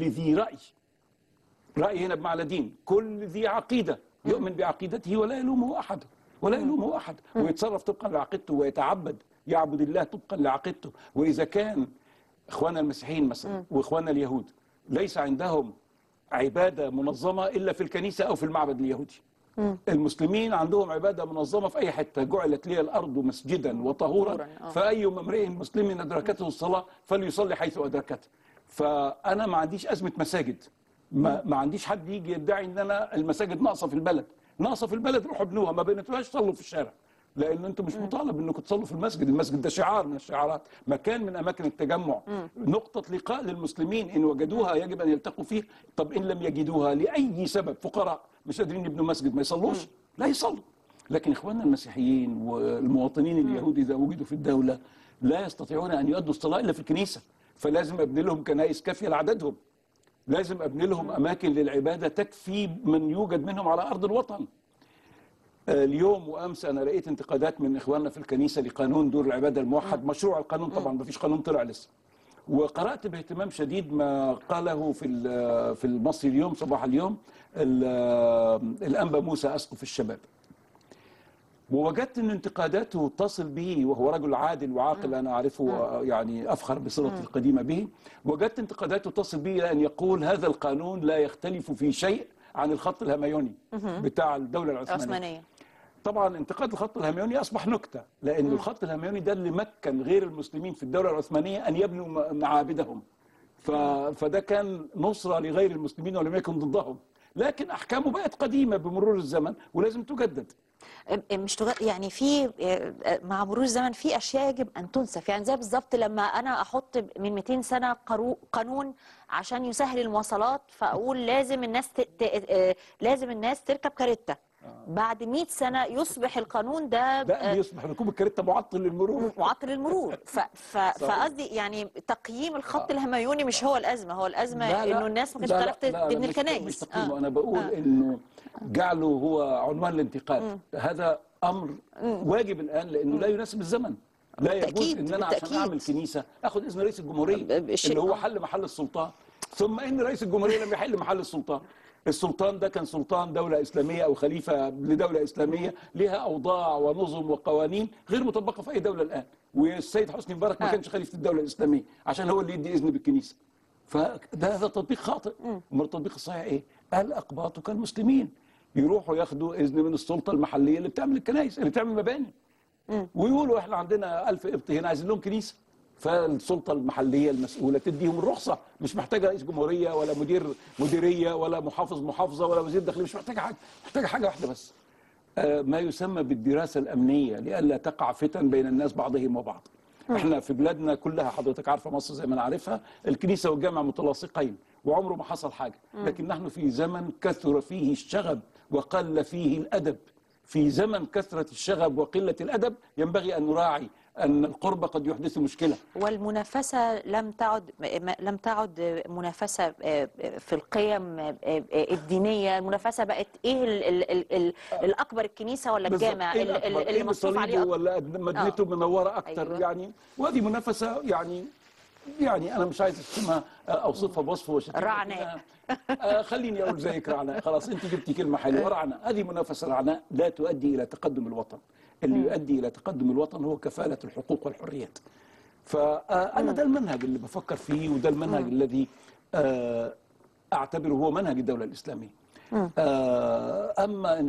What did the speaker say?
كل ذي رأي. رأي هنا بمعنى دين. كل ذي عقيدة. يؤمن بعقيدته ولا يلومه أحد. ولا يلومه أحد. ويتصرف طبقا لعقيدته ويتعبد. يعبد الله طبقا لعقيدته. وإذا كان إخواننا المسيحيين مثلا وإخواننا اليهود ليس عندهم عبادة منظمة إلا في الكنيسة أو في المعبد اليهودي. المسلمين عندهم عبادة منظمة في أي حتة. جعلت لي الأرض مسجدا وطهورا. طهوراً، آه. فأي امرئ مسلم أدركته الصلاة فليصلي حيث أدركته. فأنا ما عنديش أزمة مساجد. ما, ما عنديش حد يجي يدعي إن أنا المساجد ناقصة في البلد. ناقصة في البلد روحوا ابنوها ما بنتوهاش صلوا في الشارع. لأن أنتم مش مطالب إنكم تصلوا في المسجد. المسجد ده شعار من الشعارات. مكان من أماكن التجمع. نقطة لقاء للمسلمين إن وجدوها يجب أن يلتقوا فيه. طب إن لم يجدوها لأي سبب؟ فقراء مش قادرين يبنوا مسجد. ما يصلوش؟ لا يصلوا. لكن إخواننا المسيحيين والمواطنين اليهود إذا وجدوا في الدولة لا يستطيعون أن يؤدوا الصلاة إلا في الكنيسة. فلازم ابني لهم كنائس كافية لعددهم. لازم ابني لهم أماكن للعبادة تكفي من يوجد منهم على أرض الوطن. آه، اليوم وأمس أنا لقيت انتقادات من إخواننا في الكنيسة لقانون دور العبادة الموحد. مشروع القانون طبعا ما فيش قانون طلع لسه. وقرأت باهتمام شديد ما قاله في ال- في المصري اليوم صباح اليوم ال- الأنبا موسى أسقف الشباب. ووجدت إن انتقاداته تصل به وهو رجل عادل وعاقل أنا أعرفه يعني أفخر بصلتي القديمة به. وجدت انتقاداته تصل به أن يقول هذا القانون لا يختلف في شيء عن الخط الهميوني بتاع الدولة العثمانية. عثمانيه طبعا انتقاد الخط الهميوني أصبح نكتة لأن الخط الهميوني ده اللي مكن غير المسلمين في الدولة العثمانية أن يبنوا معابدهم. ف... فده كان نصرة لغير المسلمين ولم يكن ضدهم. لكن أحكامه بقت قديمة بمرور الزمن ولازم تجدد. مش تغ... يعني في مع مرور الزمن في أشياء يجب أن تنسف يعني زي بالظبط لما أنا أحط من 200 سنة. قانون عشان يسهل المواصلات فأقول لازم الناس ت... ت... لازم الناس تركب كاريتا بعد 100 سنة يصبح القانون ده ده آه، بيصبح ركوب الكاريتا معطل للمرور معطل. ف... فقصدي يعني تقييم الخط الهميوني مش هو الأزمة هو الأزمة لا لا. إنه الناس ما كانتش لا تعرف لا لا تبني مش- الكنائس. مش تقييمه آه. أنا بقول آه. إنه جعله هو عنوان الانتقاد هذا أمر واجب الآن لأنه لا يناسب الزمن. لا يجوز إن أنا عشان. أعمل كنيسة آخد اذن رئيس الجمهورية بالشيء- اللي هو آه. حل محل السلطان. ثم إن رئيس الجمهورية لم يحل محل السلطان. السلطان ده كان سلطان دولة إسلامية أو خليفة لدولة إسلامية لها أوضاع ونظم وقوانين غير مطبقة في أي دولة الآن. والسيد حسني مبارك ما آه. كانش خليفة الدولة الإسلامية عشان هو اللي يدي إذن بالكنيسة. فده هذا تطبيق خاطئ. امال التطبيق الصحيح إيه؟ الاقباط كالمسلمين. يروحوا ياخدوا إذن من السلطة المحلية اللي بتعمل الكنائس اللي بتعمل مباني. ويقولوا إحنا عندنا ألف قبط هنا عايزين لهم كنيسة. فالسلطة المحلية المسؤولة تديهم الرخصة مش محتاجة رئيس جمهورية ولا مدير مديرية ولا محافظ محافظة ولا وزير داخليه مش محتاجة حاجة محتاجة حاجة واحدة بس. آه، ما يسمى بالدراسة الأمنية لئلا تقع فتن بين الناس بعضهم وبعض. إحنا في بلادنا كلها حضرتك عارفة مصر زي ما أنا عارفها الكنيسة والجامع متلاصقين وعمره ما حصل حاجة. لكن نحن في زمن كثر فيه الشغب وقل فيه الأدب. في زمن كثرة الشغب وقلة الأدب ينبغي أن نراعي أن القرب قد يحدث مشكلة والمنافسة لم تعد لم تعد منافسة آه، في القيم آه، آه، الدينية المنافسة بقت إيه ال ال ال ال الأكبر الكنيسة ولا. الجامع إيه؟ اللي إيه مصروف عليه بصليبه أكتر ولا مدنته منورة أكتر أيوة. يعني وهذه منافسة يعني يعني أنا مش عايز أشتمها اوصفها بوصف وشتيمه رعناء. آه، خليني أقول زيك رعناء. خلاص أنت جبتي كلمة حلوة. رعناء هذه منافسة رعناء لا تؤدي إلى تقدم الوطن. اللي يؤدي إلى تقدم الوطن هو كفالة الحقوق والحريات. فانا ده المنهج اللي بفكر فيه وده المنهج الذي آه، أعتبره هو منهج الدولة الإسلامية. آه، أما إن